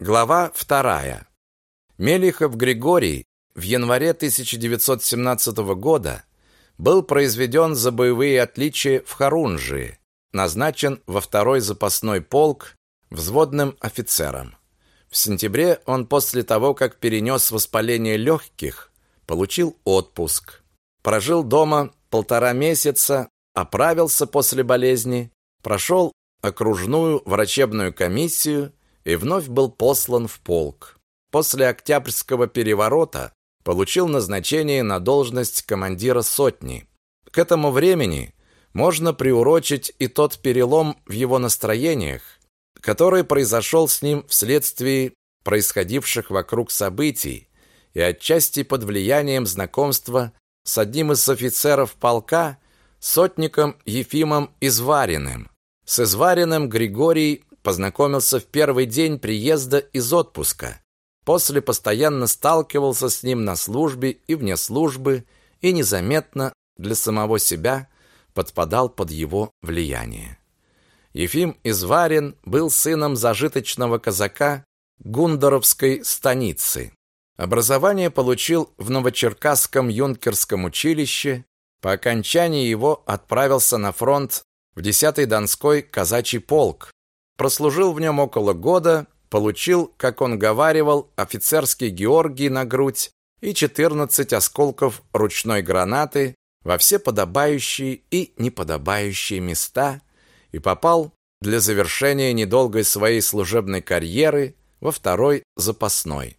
Глава вторая. Мелихов Григорий в январе 1917 года был произведен за боевые отличия в Харунжии, назначен во второй запасной полк взводным офицером. В сентябре он после того, как перенес воспаление легких, получил отпуск. Прожил дома полтора месяца, оправился после болезни, прошел окружную врачебную комиссию и вновь был послан в полк. После Октябрьского переворота получил назначение на должность командира сотни. К этому времени можно приурочить и тот перелом в его настроениях, который произошел с ним вследствие происходивших вокруг событий и отчасти под влиянием знакомства с одним из офицеров полка, сотником Ефимом Извариным. С Извариным Григорий познакомился в первый день приезда из отпуска. После постоянно сталкивался с ним на службе и вне службы и незаметно для самого себя подпадал под его влияние. Ефим Изварин был сыном зажиточного казака Гундаровской станицы. Образование получил в Новочеркасском юнкерском училище. По окончании его отправился на фронт в 10-й Донской казачий полк. Прослужил в нем около года, получил, как он говаривал, офицерский Георгий на грудь и 14 осколков ручной гранаты во все подобающие и неподобающие места и попал для завершения недолгой своей служебной карьеры во второй запасной.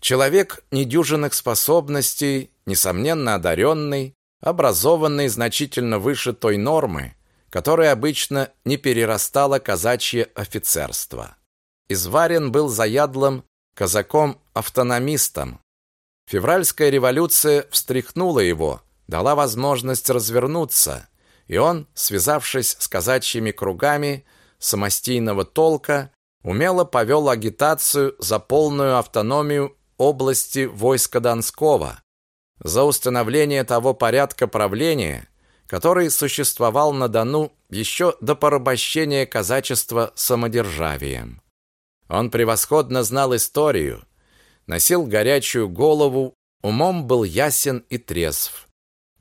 Человек недюжинных способностей, несомненно одаренный, образованный значительно выше той нормы, которая обычно не перерастала казачье офицерство. Изварен был заядлым казаком-автономистом. Февральская революция встряхнула его, дала возможность развернуться, и он, связавшись с казачьими кругами самостийного толка, умело повел агитацию за полную автономию области войска Донского, за установление того порядка правления, который существовал на Дону еще до порабощения казачества самодержавием. Он превосходно знал историю, носил горячую голову, умом был ясен и трезв.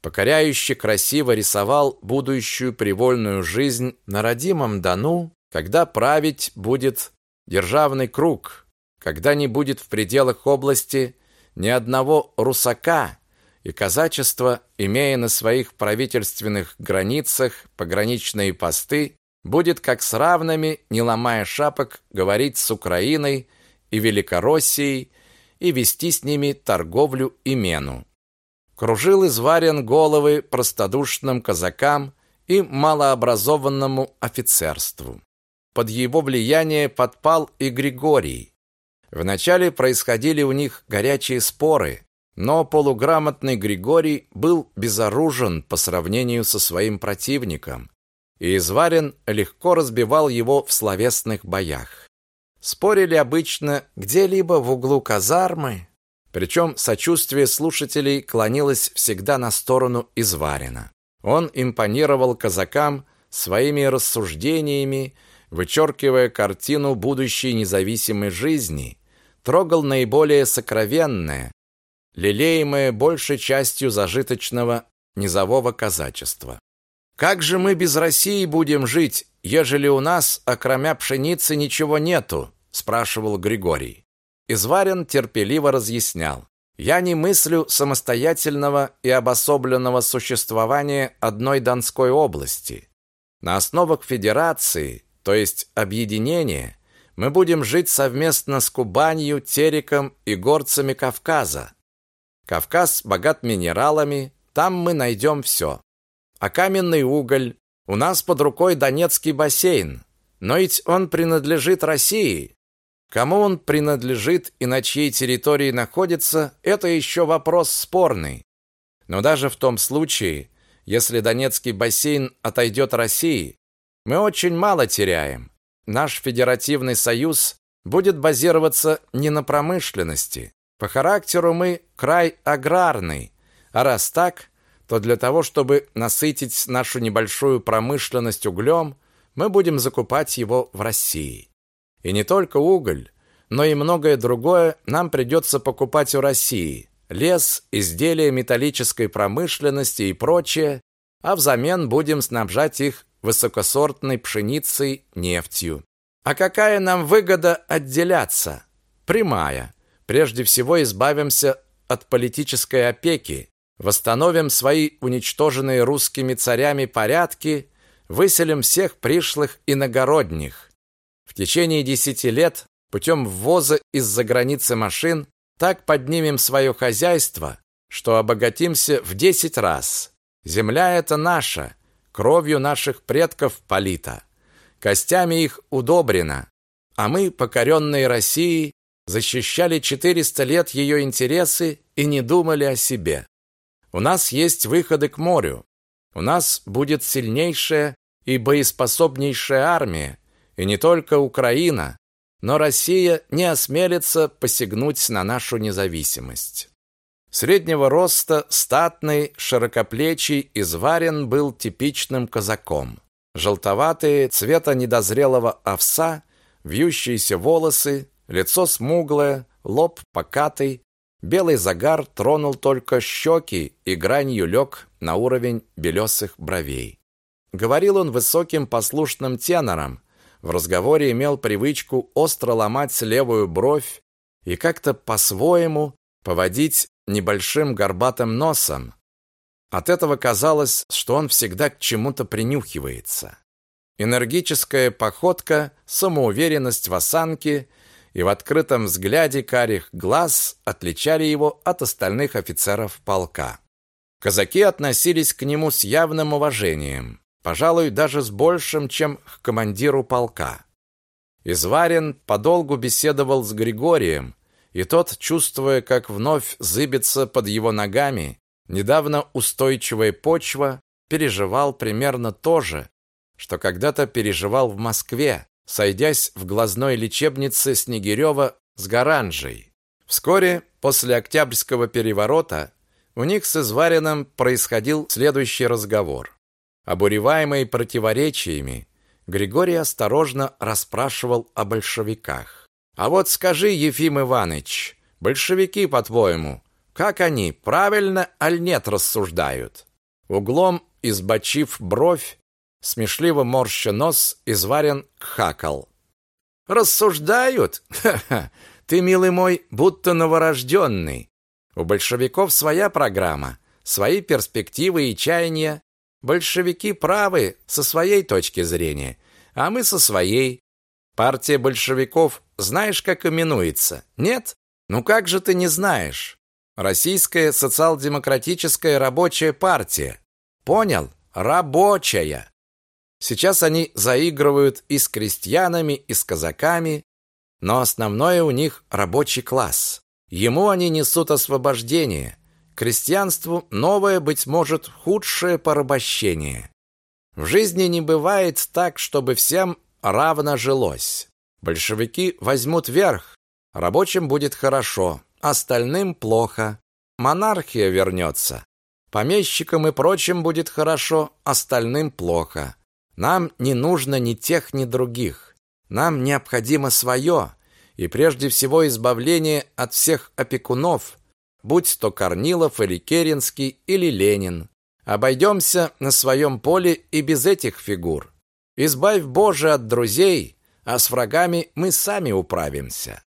Покоряюще красиво рисовал будущую привольную жизнь на родимом Дону, когда править будет державный круг, когда не будет в пределах области ни одного русака, и казачество, имея на своих правительственных границах пограничные посты, будет как с равными, не ломая шапок, говорить с Украиной и Великороссией и вести с ними торговлю и мену. Кружил изварен головы простодушным казакам и малообразованному офицерству. Под его влияние подпал и Григорий. Вначале происходили у них горячие споры, но полуграмотный Григорий был безоружен по сравнению со своим противником, и Изварин легко разбивал его в словесных боях. Спорили обычно где-либо в углу казармы, причем сочувствие слушателей клонилось всегда на сторону Изварина. Он импонировал казакам своими рассуждениями, вычеркивая картину будущей независимой жизни, трогал наиболее сокровенное, лелеемое большей частью зажиточного низового казачества. Как же мы без России будем жить, ежели у нас, окромя пшеницы, ничего нету? спрашивал Григорий. Изварин терпеливо разъяснял: "Я не мыслю самостоятельного и обособленного существования одной Донской области. На основах федерации, то есть объединения, мы будем жить совместно с Кубанью, Тереком и горцами Кавказа. Кавказ богат минералами, там мы найдем все. А каменный уголь? У нас под рукой Донецкий бассейн. Но ведь он принадлежит России. Кому он принадлежит и на чьей территории находится, это еще вопрос спорный. Но даже в том случае, если Донецкий бассейн отойдет России, мы очень мало теряем. Наш федеративный союз будет базироваться не на промышленности, по характеру мы край аграрный, а раз так, то для того, чтобы насытить нашу небольшую промышленность углем, мы будем закупать его в России. И не только уголь, но и многое другое нам придется покупать у России. Лес, изделия металлической промышленности и прочее, а взамен будем снабжать их высокосортной пшеницей, нефтью. А какая нам выгода отделяться? Прямая. Прежде всего избавимся от политической опеки, восстановим свои уничтоженные русскими царями порядки, выселим всех пришлых иногородних. В течение десяти лет путем ввоза из-за границы машин так поднимем свое хозяйство, что обогатимся в десять раз. Земля эта наша, кровью наших предков полита, костями их удобрена, а мы, покоренные Россией, защищали 400 лет ее интересы и не думали о себе. У нас есть выходы к морю. У нас будет сильнейшая и боеспособнейшая армия, и не только Украина, но Россия не осмелится посягнуть на нашу независимость. Среднего роста, статный, широкоплечий, изварен был типичным казаком. Желтоватые, цвета недозрелого овса, вьющиеся волосы, лицо смуглое, лоб покатый, белый загар тронул только щеки и гранью лег на уровень белесых бровей. Говорил он высоким послушным тенором, в разговоре имел привычку остро ломать левую бровь и как-то по-своему поводить небольшим горбатым носом. От этого казалось, что он всегда к чему-то принюхивается. Энергическая походка, самоуверенность в осанке и в открытом взгляде карих глаз отличали его от остальных офицеров полка. Казаки относились к нему с явным уважением, пожалуй, даже с большим, чем к командиру полка. Изварин подолгу беседовал с Григорием, и тот, чувствуя, как вновь зыбится под его ногами недавно устойчивая почва, переживал примерно то же, что когда-то переживал в Москве, сойдясь в глазной лечебнице Снегирева с Гаранжей. Вскоре после Октябрьского переворота у них с Извариным происходил следующий разговор. Обуреваемый противоречиями, Григорий осторожно расспрашивал о большевиках. А вот скажи, Ефим Иванович, большевики, по-твоему, как они, правильно аль нет рассуждают? Углом избочив бровь, смешливо морща нос, изварен хакал. Рассуждают? Ха-ха. Ты, милый мой, будто новорожденный. У большевиков своя программа, свои перспективы и чаяния. Большевики правы со своей точки зрения, а мы со своей. Партия большевиков знаешь, как именуется? Нет? Ну как же ты не знаешь? Российская социал-демократическая рабочая партия. Понял? Рабочая. Сейчас они заигрывают и с крестьянами, и с казаками, но основное у них рабочий класс. Ему они несут освобождение. Крестьянству новое, быть может, худшее порабощение. В жизни не бывает так, чтобы всем равно жилось. Большевики возьмут верх, рабочим будет хорошо, остальным плохо. Монархия вернется. Помещикам и прочим будет хорошо, остальным плохо. Нам не нужно ни тех, ни других. Нам необходимо свое, и прежде всего избавление от всех опекунов, будь то Корнилов или Керенский или Ленин. Обойдемся на своем поле и без этих фигур. Избавь Боже от друзей, а с врагами мы сами управимся.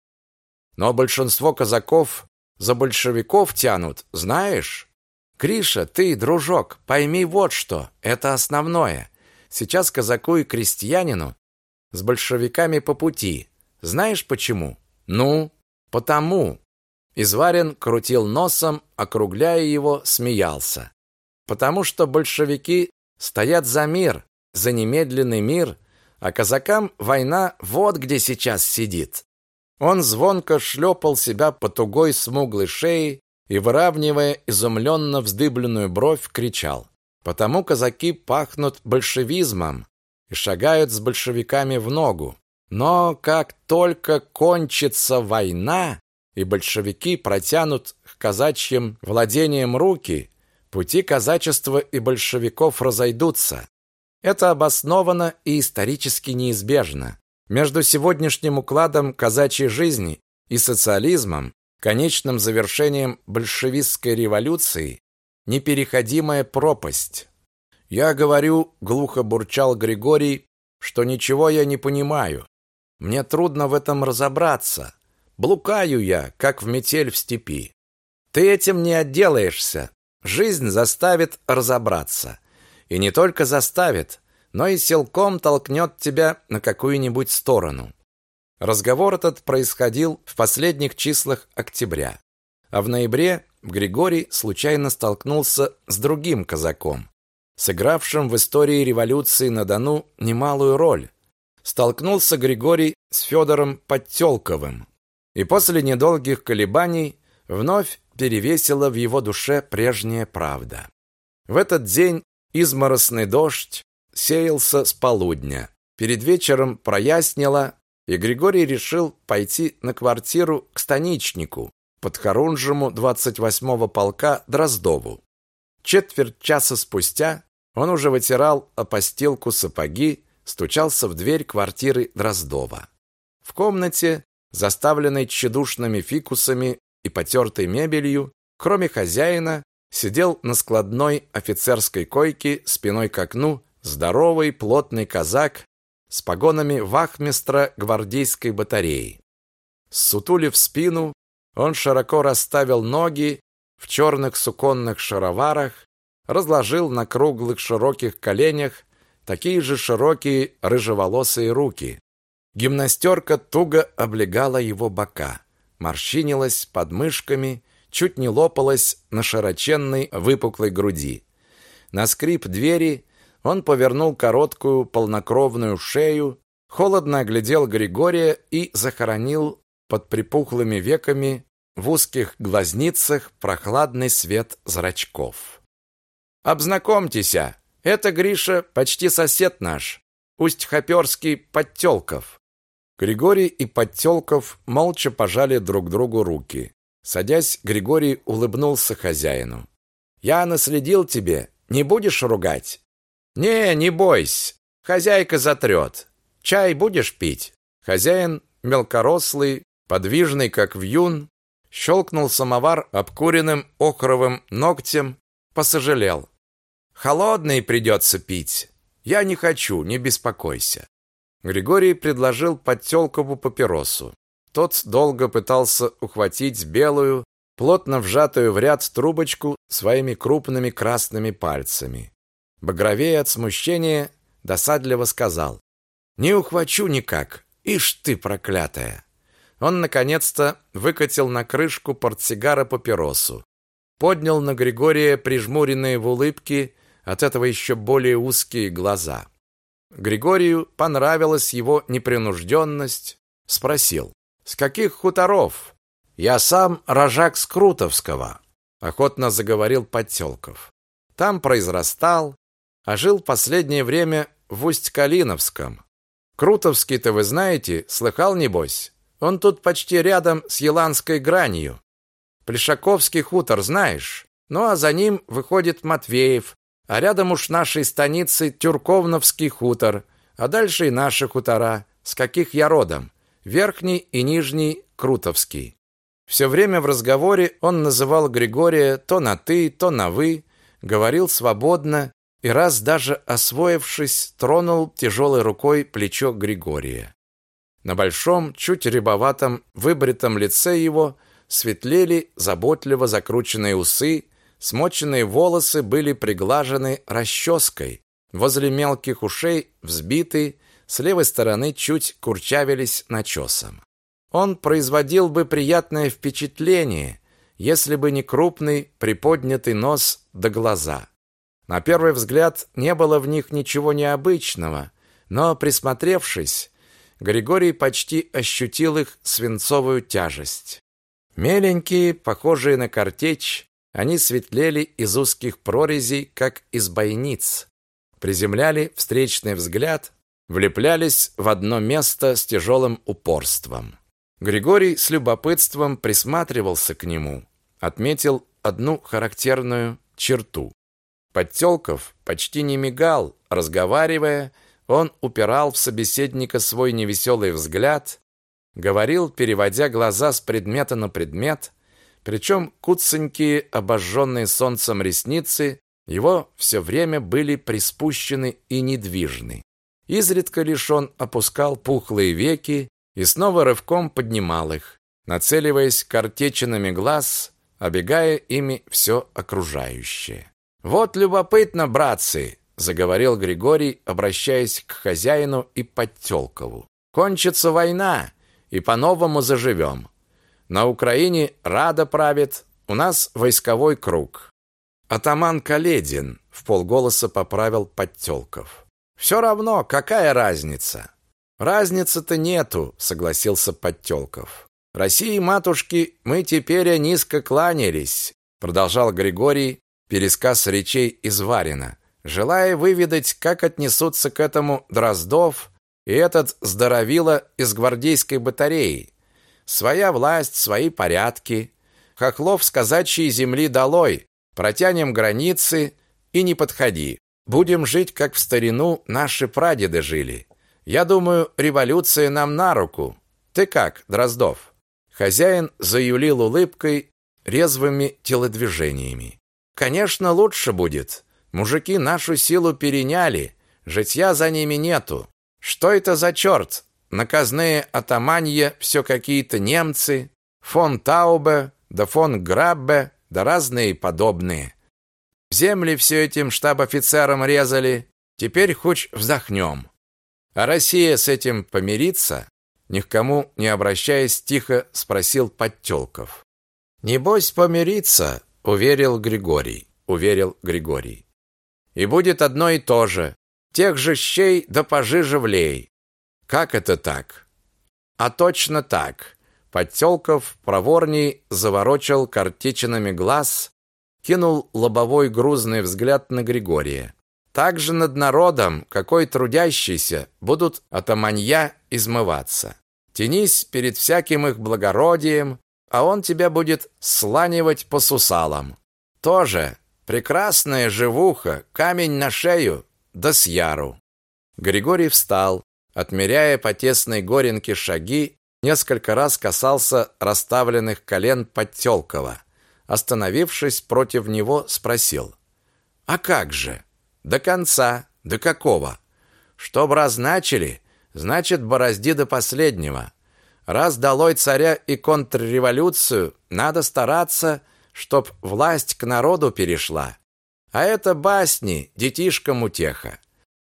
Но большинство казаков за большевиков тянут, знаешь? Криша, ты, дружок, пойми вот что, это основное. Сейчас казаку и крестьянину с большевиками по пути. Знаешь почему? Ну, потому. Изварин крутил носом, округляя его, смеялся. Потому что большевики стоят за мир, за немедленный мир, а казакам война вот где сейчас сидит. Он звонко шлепал себя по тугой смуглой шее и, выравнивая изумленно вздыбленную бровь, кричал. Потому казаки пахнут большевизмом и шагают с большевиками в ногу. Но как только кончится война, и большевики протянут к казачьим владениям руки, пути казачества и большевиков разойдутся. Это обосновано и исторически неизбежно. Между сегодняшним укладом казачьей жизни и социализмом, конечным завершением большевистской революции, непереходимая пропасть. Я говорю, глухо бурчал Григорий, что ничего я не понимаю. Мне трудно в этом разобраться. Блукаю я, как в метель в степи. Ты этим не отделаешься. Жизнь заставит разобраться. И не только заставит, но и силком толкнет тебя на какую-нибудь сторону. Разговор этот происходил в последних числах октября. А в ноябре Григорий случайно столкнулся с другим казаком, сыгравшим в истории революции на Дону немалую роль. Столкнулся Григорий с Федором Подтелковым. И после недолгих колебаний вновь перевесила в его душе прежняя правда. В этот день изморосный дождь сеялся с полудня. Перед вечером прояснило, и Григорий решил пойти на квартиру к станичнику, подхорунжему 28-го полка Дроздову. Четверть часа спустя он уже вытирал о постилку сапоги, стучался в дверь квартиры Дроздова. В комнате, заставленной тщедушными фикусами и потертой мебелью, кроме хозяина, сидел на складной офицерской койке спиной к окну здоровый плотный казак с погонами вахмистра гвардейской батареи. Сутулив спину, он широко расставил ноги в черных суконных шароварах, разложил на круглых широких коленях такие же широкие рыжеволосые руки. Гимнастерка туго облегала его бока, морщинилась под мышками, чуть не лопалась на широченной выпуклой груди. На скрип двери он повернул короткую полнокровную шею, холодно оглядел Григория и захоронил под припухлыми веками в узких глазницах прохладный свет зрачков. «Обзнакомьтесь, это Гриша, почти сосед наш, Усть-Хоперский Подтелков». Григорий и Подтелков молча пожали друг другу руки. Садясь, Григорий улыбнулся хозяину. «Я наследил тебе, не будешь ругать?» «Не, не бойся, хозяйка затрет. Чай будешь пить?» Хозяин, мелкорослый, подвижный, как вьюн, щелкнул самовар обкуренным охровым ногтем, посожалел. «Холодный придется пить. Я не хочу, не беспокойся». Григорий предложил Подтелкову папиросу. Тот долго пытался ухватить белую, плотно вжатую в ряд трубочку своими крупными красными пальцами. Багровее от смущения, досадливо сказал. «Не ухвачу никак. Ишь ты, проклятая!» Он, наконец-то, выкатил на крышку портсигара папиросу. Поднял на Григория прижмуренные в улыбке, от этого еще более узкие глаза. Григорию понравилась его непринужденность. Спросил, «С каких хуторов?» «Я сам рожак Скрутовского», — охотно заговорил Подтелков. «Там произрастал, а жил последнее время в Усть-Калиновском. Крутовский-то вы знаете, слыхал, небось? Он тут почти рядом с Еланской гранью. Плешаковский хутор знаешь? Ну, а за ним выходит Матвеев, а рядом уж нашей станицы Тюрковновский хутор, а дальше и наши хутора, с каких я родом, Верхний и Нижний Крутовский. Все время в разговоре он называл Григория то на «ты», то на «вы», говорил свободно, и раз даже освоившись, тронул тяжелой рукой плечо Григория. На большом, чуть рябоватом, выбритом лице его светлели заботливо закрученные усы, смоченные волосы были приглажены расческой, возле мелких ушей взбиты, с левой стороны чуть курчавились начесом. Он производил бы приятное впечатление, если бы не крупный приподнятый нос да глаза. На первый взгляд не было в них ничего необычного, но присмотревшись, Григорий почти ощутил их свинцовую тяжесть. Меленькие, похожие на картечь, они светлели из узких прорезей, как из бойниц, приземляли встречный взгляд, влеплялись в одно место с тяжелым упорством. Григорий с любопытством присматривался к нему, отметил одну характерную черту. Подтелков почти не мигал, разговаривая, Он упирал в собеседника свой невеселый взгляд, говорил, переводя глаза с предмета на предмет, причем куценькие, обожженные солнцем ресницы его все время были приспущены и недвижны. Изредка лишь он опускал пухлые веки и снова рывком поднимал их, нацеливаясь картечинами глаз, обегая ими все окружающее. «Вот любопытно, братцы!» — заговорил Григорий, обращаясь к хозяину и Подтелкову. «Кончится война, и по-новому заживем. На Украине Рада правит, у нас войсковой круг. Атаман Каледин в полголоса поправил Подтелков. Все равно, какая разница? Разницы-то нету, согласился Подтелков. России матушки мы теперь низко кланялись, продолжал Григорий пересказ речей из Варина, желая выведать, как отнесутся к этому Дроздов и этот здоровило из гвардейской батареи. Своя власть, свои порядки. Хохлов с казачьей земли долой. Протянем границы и не подходи. Будем жить, как в старину наши прадеды жили. Я думаю, революция нам на руку. Ты как, Дроздов? Хозяин заюлил улыбкой, резвыми телодвижениями. Конечно, лучше будет. Мужики нашу силу переняли, житья за ними нету. Что это за черт? Наказные атаманье все какие-то немцы, фон Таубе, да фон Граббе, да разные подобные. Земли все этим штаб-офицерам резали, теперь хоть вздохнем. А Россия с этим помирится? Ни к кому не обращаясь, тихо спросил Подтелков. «Небось помириться», — уверил Григорий, уверил Григорий. «И будет одно и то же. Тех же щей да пожиже влей. Как это так? А точно так. Подтелков проворней заворочил картечинами глаз, кинул лобовой грузный взгляд на Григория. Так же над народом, какой трудящийся, будут атаманья измываться. Тянись перед всяким их благородием, а он тебя будет сланивать по сусалам. Тоже прекрасная живуха, камень на шею, да с яру. Григорий встал, отмеряя по тесной горенке шаги, несколько раз касался расставленных колен Подтелкова. Остановившись против него, спросил: "А как же? До конца, до какого? Чтоб разначили, значит, борозди до последнего. Раз долой царя и контрреволюцию, надо стараться, чтоб власть к народу перешла. А это басни, детишкам утеха.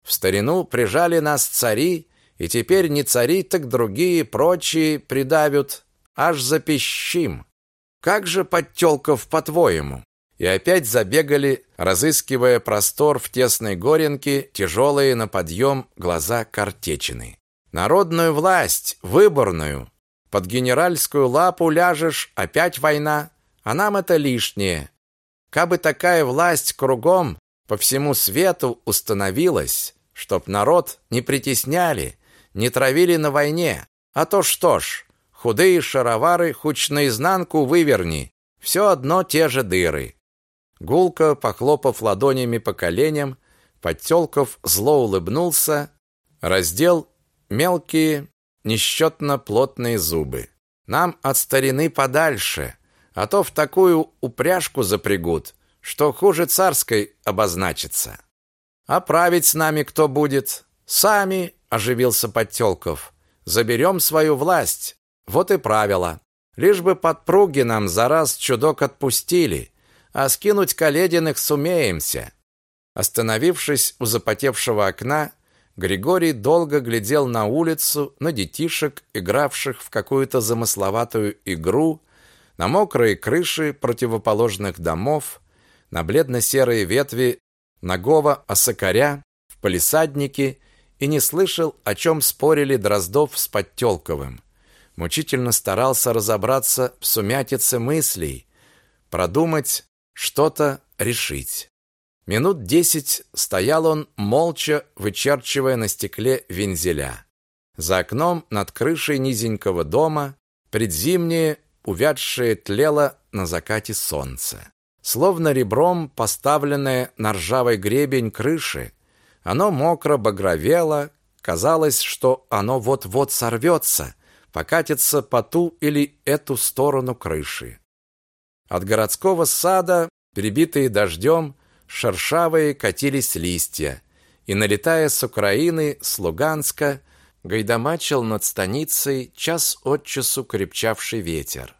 В старину прижали нас цари, и теперь не цари, так другие, прочие придавят, аж запищим. Как же Подтёлков, по-твоему? И опять забегали, разыскивая простор в тесной горенке, тяжелые на подъем глаза картечины. Народную власть, выборную. Под генеральскую лапу ляжешь, опять война. А нам это лишнее. Кабы такая власть кругом по всему свету установилась, чтоб народ не притесняли, не травили на войне. А то что ж, худые шаровары хоть наизнанку выверни, все одно те же дыры. Гулко, похлопав ладонями по коленям, Подтелков зло улыбнулся, раздел мелкие, несчетно плотные зубы. Нам от старины подальше, а то в такую упряжку запрягут, что хуже царской обозначится. А править с нами кто будет? Сами, оживился Подтёлков. Заберем свою власть. Вот и правило. Лишь бы подпруги нам за раз чудок отпустили, а скинуть Калединых сумеемся. Остановившись у запотевшего окна, Григорий долго глядел на улицу, на детишек, игравших в какую-то замысловатую игру, на мокрые крыши противоположных домов, на бледно-серые ветви нагого осокаря в палисаднике и не слышал, о чем спорили Дроздов с Подтёлковым. Мучительно старался разобраться в сумятице мыслей, продумать, что-то решить. Минут десять стоял он, молча вычерчивая на стекле вензеля. За окном над крышей низенького дома предзимнее увядшее тлело на закате солнце. Словно ребром поставленное на ржавый гребень крыши, Оно мокро багровело, казалось, что оно вот-вот сорвется, покатится по ту или эту сторону крыши. От городского сада, перебитые дождем, шершавые катились листья, и, налетая с Украины, с Луганска, гайдамачил над станицей час от часу крепчавший ветер.